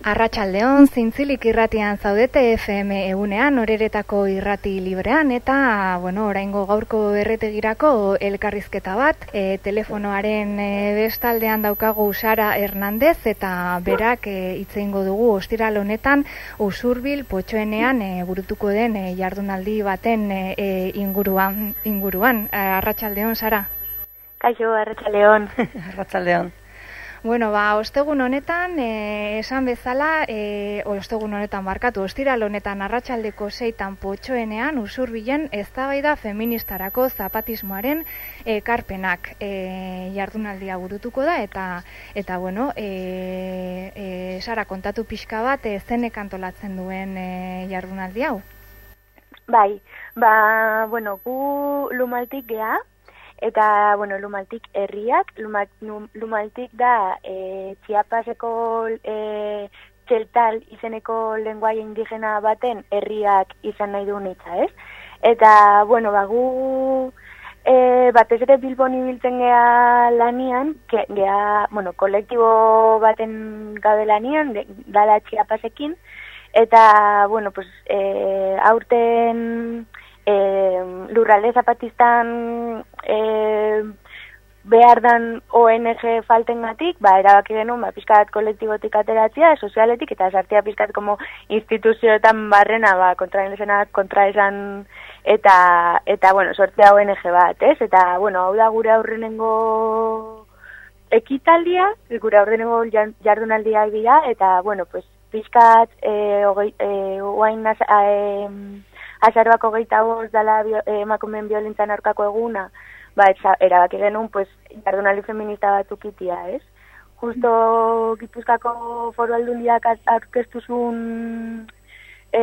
Arratxaldeon, zintzilik irratian zaudete FM egunean, oreretako irrati librean, eta, bueno, oraingo gaurko erretegirako elkarrizketa bat, e, telefonoaren e, bestaldean daukagu Sara Hernandez, eta berak e, itzeingo dugu ostiral honetan, usurbil potxoenean e, burutuko den e, jardunaldi baten e, e inguruan, inguruan. Arratxaldeon, Sara? Kaixo, Arratxaldeon. Arratxaldeon. Bueno, ba, ostegun honetan, e, esan bezala, e, ostegun honetan markatu, ostiral honetan arratsaldeko seitan potxoenean, usurbilen ez da feministarako zapatismoaren ekarpenak e, jardunaldia burutuko da, eta, eta bueno, e, e, sara kontatu pixka bat, e, zenek antolatzen duen e, jardunaldi hau? Bai, ba, bueno, gu lumaltik geha, Eta, bueno, Lumaltik herriak, Lumaltik da e, Txiapaseko e, txeltal izeneko lenguaia indigena baten herriak izan nahi duen itza, ez? Eta, bueno, bagu e, batez ere Bilbon ibiltzen geha lanian, ke, geha, bueno, kolektibo baten gaude lanian, de, dala Txiapasekin, eta, bueno, pues, e, aurten e, lurralde zapatistan e, behar dan ONG falten gatik, ba, erabaki genuen, ba, pizkat kolektibotik ateratzea, sozialetik, eta sartia pizkat como instituzioetan barrena, ba, kontra kontra esan, eta, eta, bueno, sortzea ONG bat, ez? Eta, bueno, hau da gure aurrenengo ekitaldia, gure aurrenengo jardunaldia egia, eta, bueno, pues, pizkat, eh, ogei, eh, oain, eh, azaroako geita boz dala eh, emakumen violentzan aurkako eguna, ba, erabaki genuen, pues, jardunali feminista bat ukitia, ez? Justo Gipuzkako foru aldundiak aurkeztuzun e,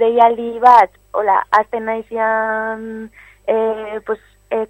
deialdi bat, hola, azten naizian, e, pues, e,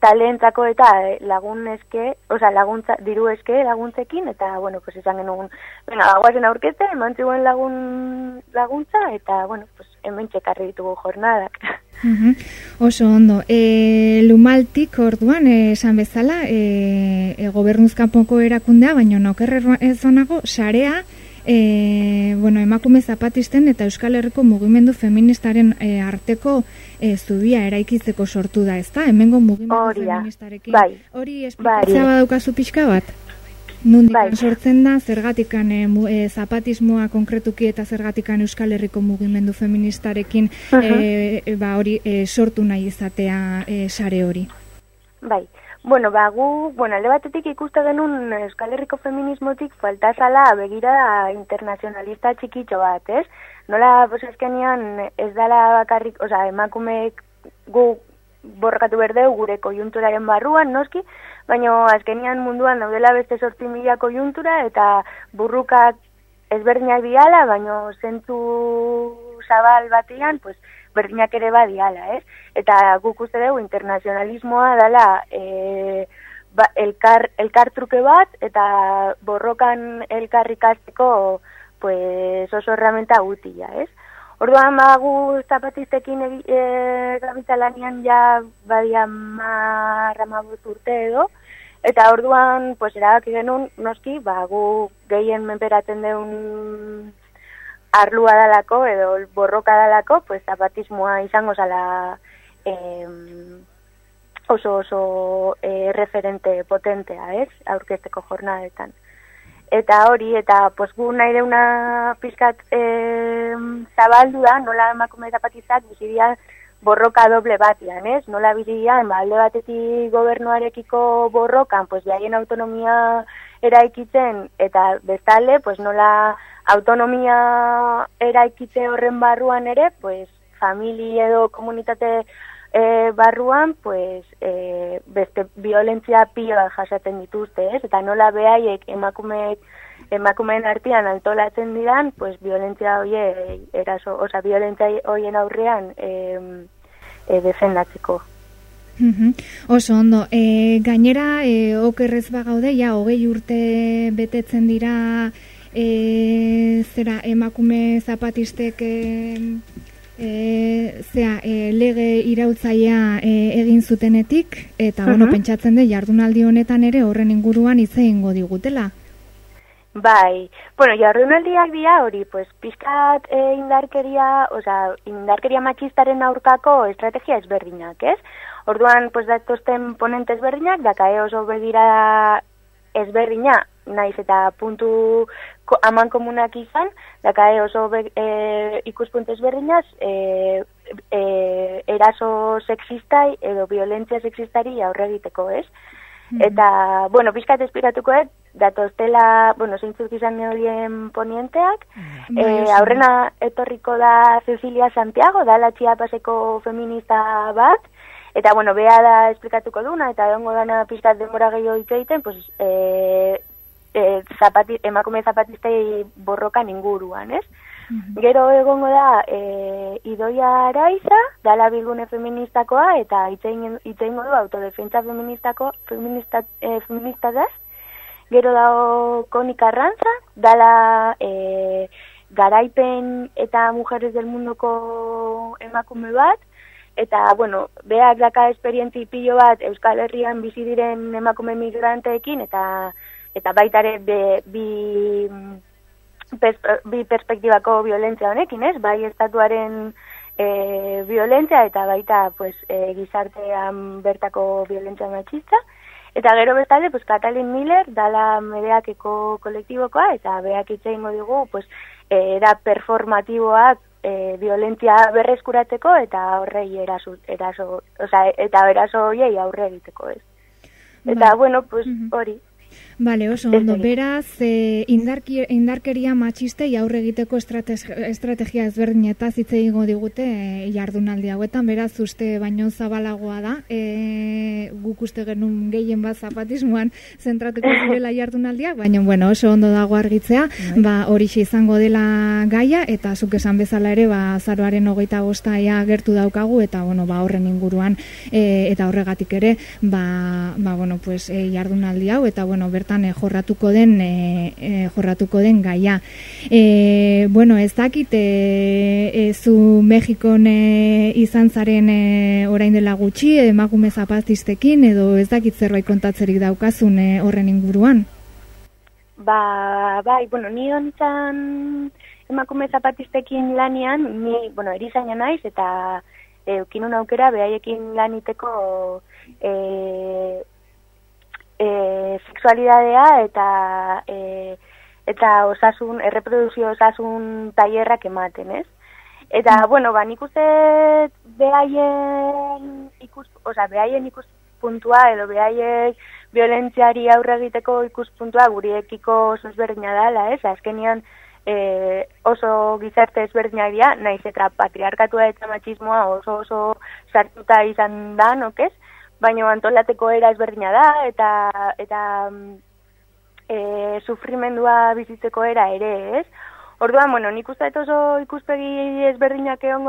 talentzako eta lagun eske, oza, laguntza, diru eske laguntzekin, eta, bueno, pues, izan genuen, bueno, aguazen aurkete, eman lagun, laguntza, eta, bueno, pues, hemen txekarri ditugu jornadak. Uh Oso ondo, e, lumaltik orduan, esan bezala, e, e, gobernuzkapoko erakundea, baina nokerre ez onago, sarea, e, bueno, emakume zapatisten eta Euskal Herriko mugimendu feministaren e, arteko e, zubia eraikitzeko sortu da, ezta? Hemengo mugimendu feministarekin. Bai. Hori esplikatzea bai. badaukazu pixka bat? Nundik bai. sortzen da, zergatikan e, e, zapatismoa konkretuki eta zergatikan Euskal Herriko mugimendu feministarekin e, ba, hori e, sortu nahi izatea e, sare hori. Bai, bueno, ba, gu, bueno, alde batetik ikuste genuen Euskal Herriko feminismotik falta zala begira internazionalista txikitxo bat, ez? Nola, pues, ezkenian ez dala bakarrik, oza, emakumeek gu borrakatu berdeu gure kojunturaren barruan, noski, baina azkenian munduan daudela beste sorti mila kojuntura eta burrukak ezberdinak diala, baina zentu zabal batean, pues, berdinak ere badiala, ez? Eta guk uste dugu internazionalismoa dela e, ba, elkar, elkar truke bat, eta borrokan elkar ikasteko pues, oso herramienta gutila, ez? Orduan bagu zapatistekin e, gabitalanian ja badia marra urte edo, eta orduan, pues, erabaki genuen, noski, bagu gehien menperatzen deun arlua dalako edo borroka dalako, pues, zapatismoa izango zala em, oso oso e, referente potentea, ez, aurkezteko jornadetan eta hori, eta pues, gu nahi deuna pizkat e, zabaldu da, nola emakume zapatizak bizidia borroka doble batian, ez? Nola bizidia, ba, alde batetik gobernuarekiko borrokan, pues, behaien autonomia eraikitzen, eta bestalde, pues, nola autonomia eraikitze horren barruan ere, pues, famili edo komunitate e, barruan, pues, e, beste violentzia pioa jasaten dituzte, ez? Eta nola behaiek emakumeek emakumeen artean antolatzen diran, pues, violentzia hoie, eraso, oza, violentzia hoien aurrean e, e, defendatzeko. Oso ondo, e, gainera e, okerrez bagaude, ja, hogei urte betetzen dira e, zera emakume zapatistek e, e, zea, e, lege irautzaia e, egin zutenetik, eta uh -huh. pentsatzen de jardunaldi honetan ere horren inguruan hitz egingo digutela. Bai, bueno, jardunaldiak dira hori, pues, pizkat e, indarkeria, oza, indarkeria matxistaren aurkako estrategia ezberdinak, ez? Orduan, pues, datozten ponente ezberdinak, dakae oso begira ezberdina, naiz eta puntu ko, aman komunak izan, dakae oso be, e, ikuspuntu ezberdinaz, e, e, eraso sexistai edo violentzia sexistari aurre egiteko, ez? Mm. Eta, bueno, pizkat esplikatuko ez, datoztela, bueno, zeintzuk izan neolien ponienteak, mm. e, aurrena etorriko da Cecilia Santiago, da la paseko feminista bat, eta, bueno, beha da esplikatuko duna, eta egongo dana pizkat denbora gehiago egiten, pues, e, e, zapati, emakume zapatistei borrokan inguruan, ez? Mhm. Gero egongo da e, Idoia Araiza, dala bilgune feministakoa, eta itzein du autodefentsa feministako, feminista, e, feministadaz, Gero dago Konika Arrantza, dala e, garaipen eta mujeres del mundoko emakume bat, eta, bueno, beak daka esperientzi pilo bat Euskal Herrian bizi diren emakume migranteekin, eta eta baitare be, bi, pers, bi perspektibako violentzia honekin, ez? Bai estatuaren e, violentzia eta baita pues, e, gizartean bertako violentzia matxista, Eta gero bestalde, pues, Katalin Miller dala medeakeko kolektibokoa, eta beak itse ingo dugu, pues, era performatiboak e, violentzia berreskuratzeko, eta horrei eraso, eraso, oza, eta eraso hoiei aurre egiteko, ez. Eta, ba. bueno, pues, hori. Bale, oso, ondo, beraz, e, indarki, indarkeria matxistei aurre egiteko estrategia ezberdin eta zitze digute e, jardunaldi hauetan, beraz, uste baino zabalagoa da, e, guk uste genuen gehien bat zapatismoan zentratuko zirela jardunaldiak, baina, bueno, oso ondo dago argitzea, bai. ba, hori izango dela gaia, eta zuk esan bezala ere, ba, zaroaren hogeita gostaia gertu daukagu, eta, bueno, ba, horren inguruan, e, eta horregatik ere, ba, ba bueno, pues, e, jardunaldi hau, eta, bueno, bertan e, jorratuko den e, e, jorratuko den gaia. E, bueno, ez dakit e, e, zu Mexikon e, izan zaren e, orain dela gutxi emakume zapatistekin edo ez dakit zerbait kontatzerik daukazun horren inguruan? Ba, bai, bueno, ni ontzan emakume zapatistekin lanian, ni, bueno, erizaina naiz eta eukinun aukera behaiekin laniteko e, e, sexualidadea eta e, eta osasun, erreproduzio osasun tailerrak ematen, ez? Eta, mm. bueno, ba, nik uste behaien ikus, oza, behaien ikuspuntua edo behaiek violentziari aurre egiteko ikuspuntua guriekiko oso ezberdina dela, ez? Azkenian e, oso gizarte ezberdina dira, naiz eta patriarkatua eta machismoa oso oso sartuta izan da, nokez? Baina antolateko era ezberdina da, eta, eta e, sufrimendua bizitzeko era ere, ez? Orduan, bueno, nik uste oso ikuspegi ezberdinak egon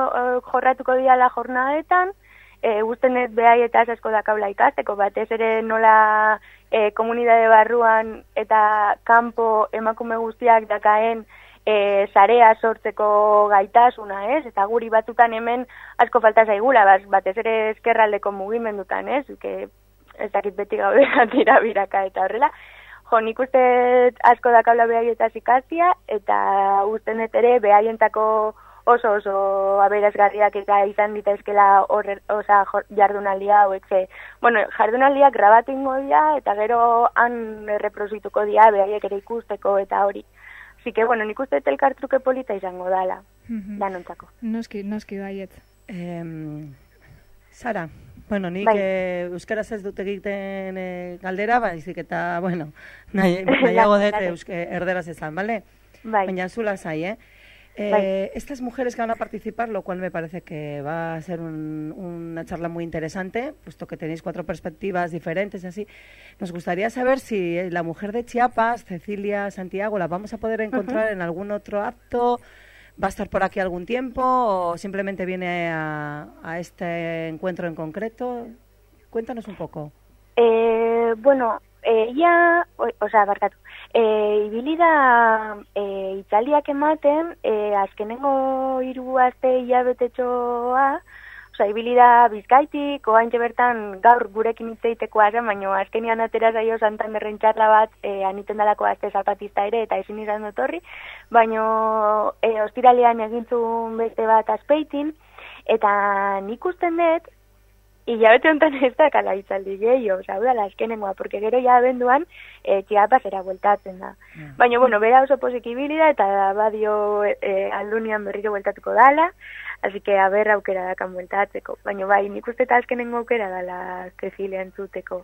jorratuko dira la jornadetan, e, guzten ez behai eta asko da kaula ikasteko, batez ere nola e, komunidade barruan eta kanpo emakume guztiak dakaen e, zarea sortzeko gaitasuna, ez? Eta guri batutan hemen asko falta zaigula, bat, batez ere eskerraldeko mugimendutan, ez? Que ez dakit beti gaude dira biraka eta horrela. Jo, nik uste asko dakabla behaietaz ikazia, eta usten ere behaientako oso oso aberazgarriak eta izan ditaizkela horre, oza, jardunaldia hauek ze. Bueno, jardunaldiak grabatu ingo dira, eta gero han reprosituko dira behaiek ere ikusteko eta hori. Así que, bueno, nik uste elkartruke polita izango dala, mm -hmm. danontako. Noski, noski baiet. Eh, Sara, bueno, nik bai. eh, euskaraz ez dut egiten eh, galdera, baizik eta, bueno, nahi, nahiago dut euske, erderaz ezan, bale? Bai. Baina zula zai, eh? Eh, estas mujeres que van a participar, lo cual me parece que va a ser una charla muy interesante, puesto que tenéis cuatro perspectivas diferentes, así. Nos gustaría saber si la mujer de Chiapas, Cecilia Santiago, la vamos a poder encontrar en algún otro acto, va a estar por aquí algún tiempo o simplemente viene a, este encuentro en concreto. Cuéntanos un poco. Eh, bueno, ella, o, sea, barkatu, e, ibili da e, italiak ematen, e, azkenengo hiru aste hilabetetxoa, Osa, ibili da bizkaitik, oain bertan gaur gurekin itzeiteko zen, baina azkenian atera zaio santan txarla bat, e, aniten dalako azte zapatista ere, eta ezin izan dut horri, baina e, ostiralean egintzun beste bat azpeitin, eta nik usten dut, hilabete honetan ez da kala izaldi gehiago, oza, hau azkenengoa, porque gero ja abenduan e, txiapazera bueltatzen da. Mm. Baina, bueno, bera oso pozikibili da, eta badio e, aldunian berriro bueltatuko dala, así que a ber aukera dakan bueltatzeko. Baina, bai, nik uste eta azkenengo aukera dala Cecilia entzuteko.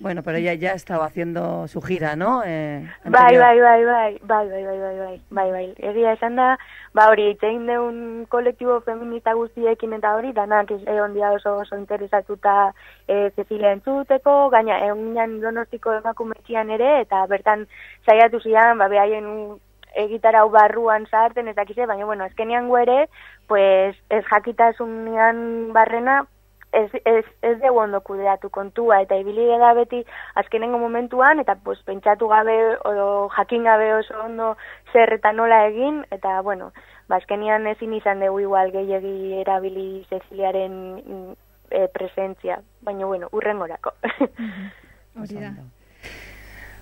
Bueno, pero ella ya estaba haciendo su gira, ¿no? Eh, bai, bai, bai, bai, bai, bai, bai, bai, bai, bai, bai. Egia esan da, ba hori, itzein de un kolektibo feminista guztiekin eta hori, danak egon dia oso oso interesatuta e, Cecilia entzuteko, gaina egon ginen donostiko emakumetxian ere, eta bertan saiatu zian, ba, behaien egitara barruan sartzen, ez dakize, baina, bueno, azkenian ere, pues, ez jakitasunean barrena, ez, ez, ez dugu ondo kudeatu kontua, eta ibili da beti azkenengo momentuan, eta pues, pentsatu gabe, o jakin gabe oso ondo zer eta nola egin, eta bueno, ba, azkenian ezin izan dugu igual gehiagi erabili Ceciliaren e, presentzia, baina bueno, urrengorako. Hori da.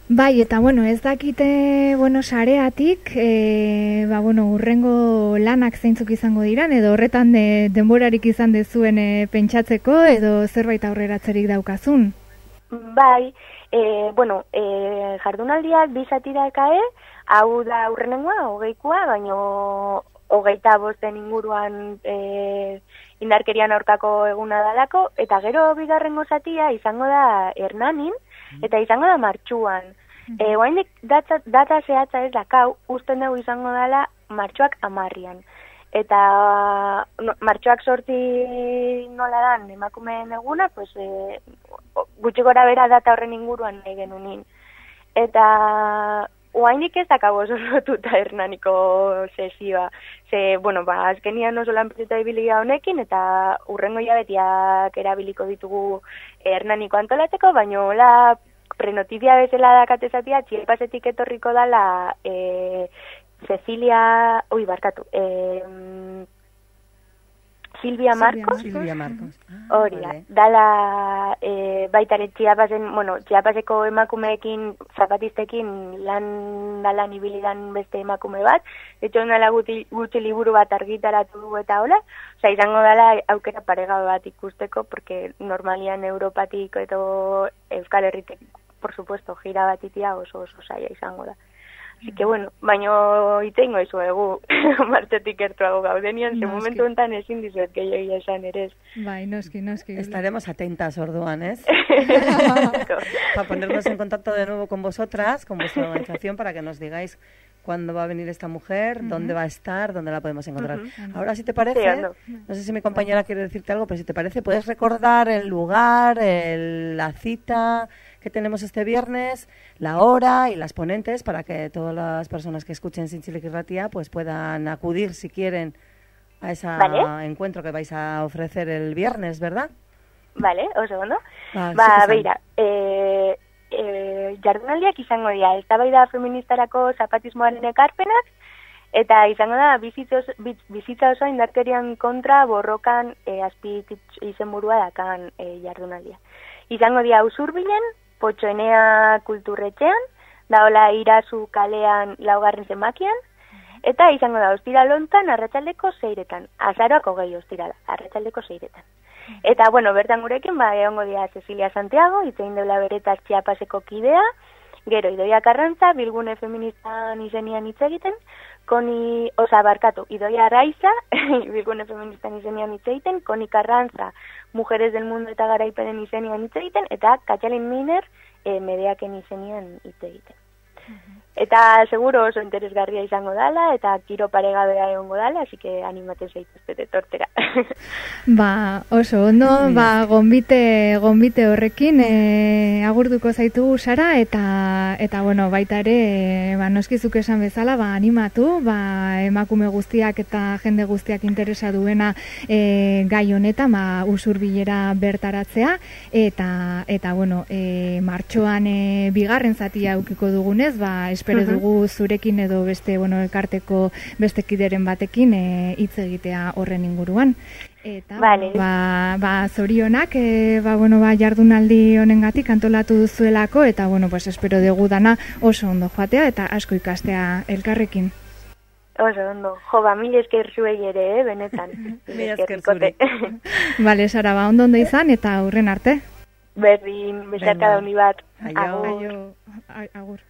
Bai, eta bueno, ez dakite, bueno, sareatik, e, ba, bueno, urrengo lanak zeintzuk izango diran, edo horretan de, denborarik izan dezuen e, pentsatzeko, edo zerbait aurreratzerik daukazun? Bai, e, bueno, e, jardunaldiak bizatira ekae, hau da urrenengoa, hogeikoa, baino hogeita bosten inguruan e, indarkerian aurkako eguna dalako, eta gero bigarrengo zatia izango da Hernanin, eta izango da martxuan. Mm -hmm. e, data, data zehatza ez dakau, usten dugu izango dela martxuak amarrian. Eta no, martxuak sorti nola dan emakumeen eguna, pues, e, gutxi gora bera data horren inguruan nahi genunin. Eta oainik ez dakau oso lotuta hernaniko sesioa. Ze, bueno, ba, azkenian oso lanpeteta ibilia honekin, eta urrengo jabetiak erabiliko ditugu hernaniko antolatzeko, baina hola prenotizia bezala dakatezatia, txielpasetik etorriko dala e, Cecilia, ui, barkatu, e, Silvia Marcos. Silvia Marcos. Ah, Hori da, dala e, baitare txiapasen, bueno, txiapaseko emakumeekin, zapatistekin lan dalan ibilidan beste emakume bat, etxo dala guti, gutxi liburu bat argitaratu du eta hola, oza, izango dala aukera parega bat ikusteko, porque normalian Europatik edo Euskal Herritek por supuesto, gira batitia oso oso saia izango da. Así que bueno, baino itengo iso egu martetik ertuago gaudenian, ze momentu enten ezin dizuet gehiagia esan ere. Bai, noski, noski. Estaremos atentas orduan, ¿es? para ponernos en contacto de nuevo con vosotras, con vuestra organización, para que nos digáis cuándo va a venir esta mujer, dónde va a estar, dónde la podemos encontrar. Ahora, si te parece, no. sé si mi compañera quiere decirte algo, pero si te parece, puedes recordar el lugar, el, la cita, que tenemos este viernes, la hora y las ponentes para que todas las personas que escuchen Sin Chile Ratia pues puedan acudir si quieren a ese encuentro que vais a ofrecer el viernes, ¿verdad? Vale, un segundo. Ah, ba, sí beira, eh, eh, jardunaldiak izango dira, ez da feministarako zapatismoaren ekarpenak, eta izango da bizitza oso indarkerian kontra borrokan eh, azpit izenburua dakan eh, jardunaldia. Izango dira usurbilen, potxoenea kulturretxean, daola irazu kalean laugarren zemakian, eta izango da ostira lontan arratsaldeko zeiretan, azaroako gehi ostira arratsaldeko zeiretan. Eta, bueno, bertan gurekin, ba, egongo dia Cecilia Santiago, itzein deula beretaz txiapaseko kidea, gero idoia karrantza, bilgune feministan izenian hitz egiten, koni, osa, barkatu, idoia araiza, bilgune feministan izenian hitz egiten, koni karrantza, mujeres del mundo eta garaipenen izenian hitz egiten, eta Katxalin Miner e, medeaken izenian hitz egiten. Eta seguro oso interesgarria izango dala, eta kiro paregabea egongo dala, así que animaten zaituzte tortera. ba, oso, ondo, ba, gombite, gombite horrekin, e, agurduko zaitu Sara, eta, eta bueno, baita ere, ba, noskizuk esan bezala, ba, animatu, ba, emakume guztiak eta jende guztiak interesa duena e, gai honetan, ba, usur bilera bertaratzea, eta, eta bueno, e, martxoan e, bigarren zatia aukiko dugunez, ba, espero dugu zurekin edo beste, bueno, elkarteko beste kideren batekin hitz egitea horren inguruan. Eta, vale. ba, ba, zorionak, e, ba, bueno, ba, jardunaldi honengatik antolatu duzuelako, eta, bueno, pues, espero dugu dana oso ondo joatea, eta asko ikastea elkarrekin. Oso ondo, jo, ba, mil esker zuei ere, eh, benetan. mil esker zure. Bale, Sara, ba, ondo ondo izan, eta aurren arte. Berdin, besarka da bat. Aio. Aio. Agur.